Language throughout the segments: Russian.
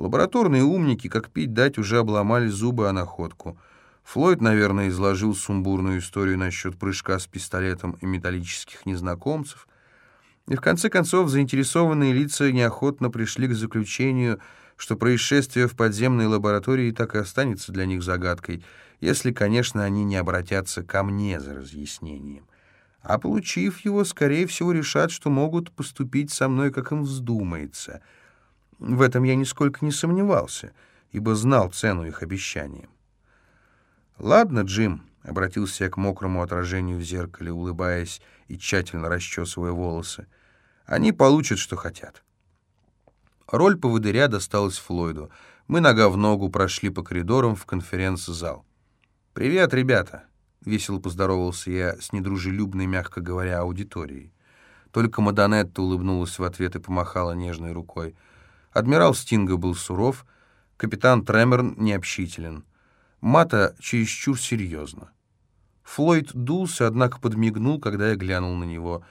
Лабораторные умники, как пить дать, уже обломали зубы о находку. Флойд, наверное, изложил сумбурную историю насчет прыжка с пистолетом и металлических незнакомцев. И в конце концов заинтересованные лица неохотно пришли к заключению, что происшествие в подземной лаборатории так и останется для них загадкой, если, конечно, они не обратятся ко мне за разъяснением. А получив его, скорее всего, решат, что могут поступить со мной, как им вздумается — в этом я нисколько не сомневался, ибо знал цену их обещаниям. «Ладно, Джим», — обратился я к мокрому отражению в зеркале, улыбаясь и тщательно расчесывая волосы, — «они получат, что хотят». Роль поводыря досталась Флойду. Мы нога в ногу прошли по коридорам в конференц-зал. «Привет, ребята!» — весело поздоровался я с недружелюбной, мягко говоря, аудиторией. Только Мадонетта улыбнулась в ответ и помахала нежной рукой — Адмирал Стинга был суров, капитан Тремерн необщителен. Мата чересчур серьезно. Флойд дулся, однако подмигнул, когда я глянул на него.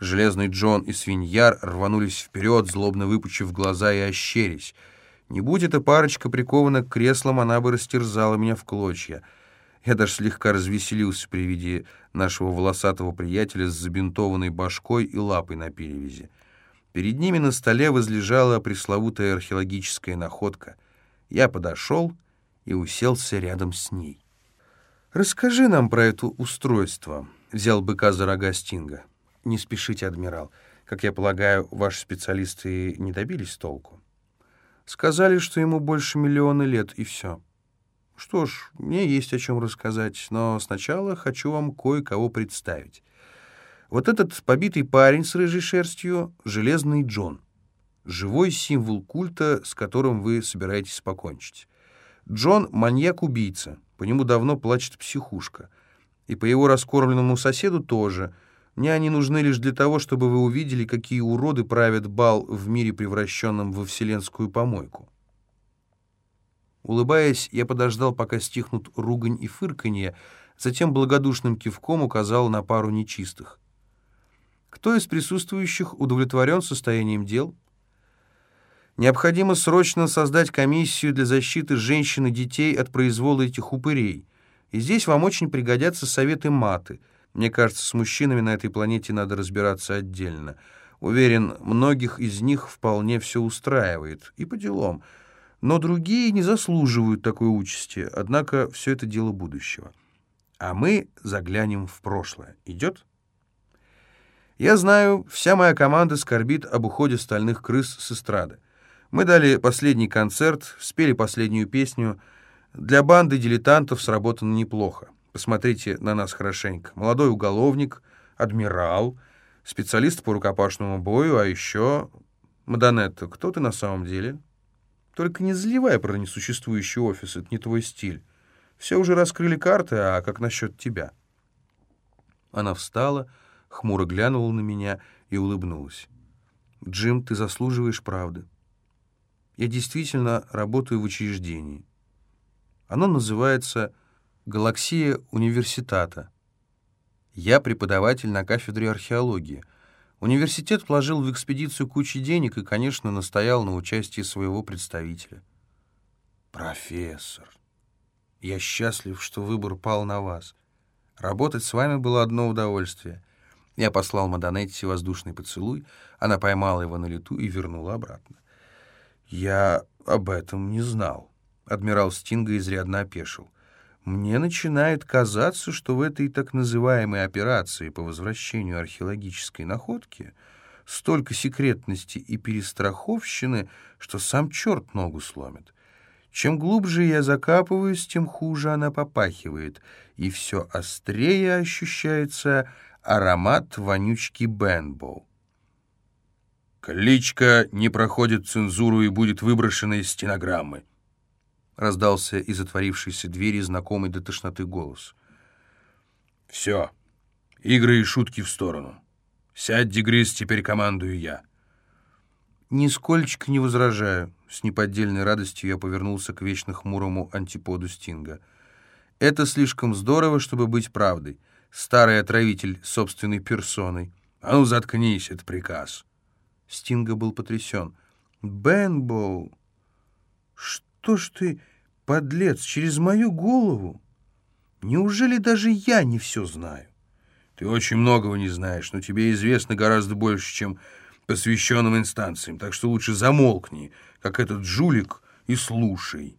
Железный Джон и свиньяр рванулись вперед, злобно выпучив глаза и ощерясь. Не будь эта парочка прикована к креслам, она бы растерзала меня в клочья. Я даже слегка развеселился при виде нашего волосатого приятеля с забинтованной башкой и лапой на перевязи. Перед ними на столе возлежала пресловутая археологическая находка. Я подошел и уселся рядом с ней. «Расскажи нам про это устройство», — взял быка за рога Стинга. «Не спешите, адмирал. Как я полагаю, ваши специалисты не добились толку?» «Сказали, что ему больше миллиона лет, и все». «Что ж, мне есть о чем рассказать, но сначала хочу вам кое-кого представить». Вот этот побитый парень с рыжей шерстью — Железный Джон. Живой символ культа, с которым вы собираетесь покончить. Джон — маньяк-убийца, по нему давно плачет психушка. И по его раскормленному соседу тоже. Мне они нужны лишь для того, чтобы вы увидели, какие уроды правят бал в мире, превращенном во вселенскую помойку. Улыбаясь, я подождал, пока стихнут ругань и фырканье, затем благодушным кивком указал на пару нечистых. Кто из присутствующих удовлетворен состоянием дел? Необходимо срочно создать комиссию для защиты женщин и детей от произвола этих упырей. И здесь вам очень пригодятся советы маты. Мне кажется, с мужчинами на этой планете надо разбираться отдельно. Уверен, многих из них вполне все устраивает. И по делам. Но другие не заслуживают такой участи. Однако все это дело будущего. А мы заглянем в прошлое. Идет? Я знаю, вся моя команда скорбит об уходе стальных крыс с эстрады. Мы дали последний концерт, спели последнюю песню. Для банды дилетантов сработано неплохо. Посмотрите на нас хорошенько. Молодой уголовник, адмирал, специалист по рукопашному бою, а еще... Мадонетта, кто ты на самом деле? Только не заливай про несуществующий офис, это не твой стиль. Все уже раскрыли карты, а как насчет тебя? Она встала хмуро глянула на меня и улыбнулась. «Джим, ты заслуживаешь правды. Я действительно работаю в учреждении. Оно называется «Галаксия университата». Я преподаватель на кафедре археологии. Университет вложил в экспедицию кучу денег и, конечно, настоял на участии своего представителя. «Профессор, я счастлив, что выбор пал на вас. Работать с вами было одно удовольствие». Я послал Мадонетти воздушный поцелуй, она поймала его на лету и вернула обратно. «Я об этом не знал», — адмирал Стинга изрядно опешил. «Мне начинает казаться, что в этой так называемой операции по возвращению археологической находки столько секретности и перестраховщины, что сам черт ногу сломит. Чем глубже я закапываюсь, тем хуже она попахивает, и все острее ощущается аромат вонючки Бенбоу. «Кличка не проходит цензуру и будет выброшена из стенограммы», раздался из отворившейся двери знакомый до тошноты голос. «Все, игры и шутки в сторону. Сядь, Дегрис, теперь командую я». «Нисколько не возражаю», — с неподдельной радостью я повернулся к вечно хмурому антиподу Стинга. «Это слишком здорово, чтобы быть правдой старый отравитель собственной персоной. «А ну, заткнись, это приказ!» Стинга был потрясен. «Бенбоу!» Что ж ты, подлец, через мою голову? Неужели даже я не все знаю? Ты очень многого не знаешь, но тебе известно гораздо больше, чем посвященным инстанциям, так что лучше замолкни, как этот жулик, и слушай.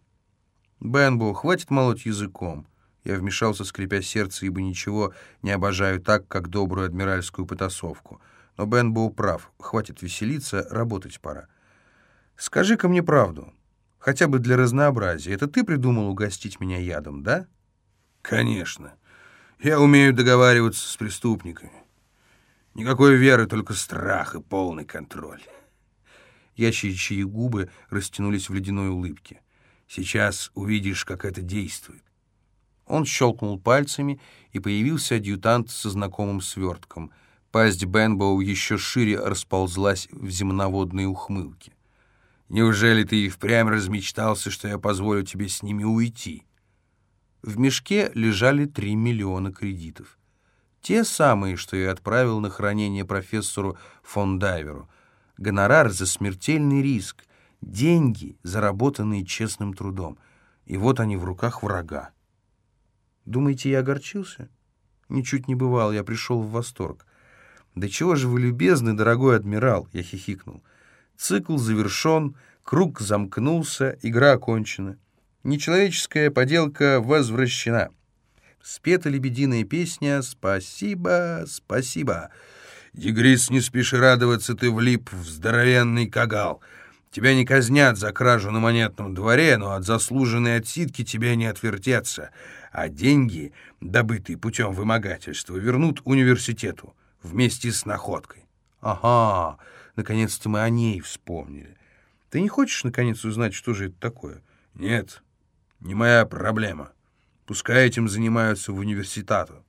Бенбо, хватит молоть языком. Я вмешался, скрипя сердце, ибо ничего не обожаю так, как добрую адмиральскую потасовку. Но Бен был прав. Хватит веселиться, работать пора. Скажи-ка мне правду. Хотя бы для разнообразия. Это ты придумал угостить меня ядом, да? Конечно. Я умею договариваться с преступниками. Никакой веры, только страх и полный контроль. Ящичьи губы растянулись в ледяной улыбке. Сейчас увидишь, как это действует. Он щелкнул пальцами, и появился адъютант со знакомым свертком. Пасть Бенбоу еще шире расползлась в земноводной ухмылке. «Неужели ты и впрямь размечтался, что я позволю тебе с ними уйти?» В мешке лежали три миллиона кредитов. Те самые, что я отправил на хранение профессору фон Дайверу. Гонорар за смертельный риск, деньги, заработанные честным трудом. И вот они в руках врага. Думаете, я огорчился? Ничуть не бывал, я пришел в восторг. «Да чего же вы любезны, дорогой адмирал!» — я хихикнул. Цикл завершен, круг замкнулся, игра окончена. Нечеловеческая поделка возвращена. Спета лебединая песня «Спасибо, спасибо». «Дегрис, не спеши радоваться, ты влип в здоровенный кагал». Тебя не казнят за кражу на монетном дворе, но от заслуженной отсидки тебя не отвертеться, а деньги, добытые путем вымогательства, вернут университету вместе с находкой. Ага, наконец-то мы о ней вспомнили. Ты не хочешь, наконец, узнать, что же это такое? Нет, не моя проблема. Пускай этим занимаются в университету.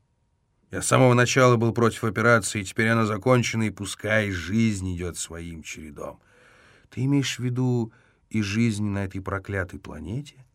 Я с самого начала был против операции, теперь она закончена, и пускай жизнь идет своим чередом. Ты имеешь в виду и жизнь на этой проклятой планете?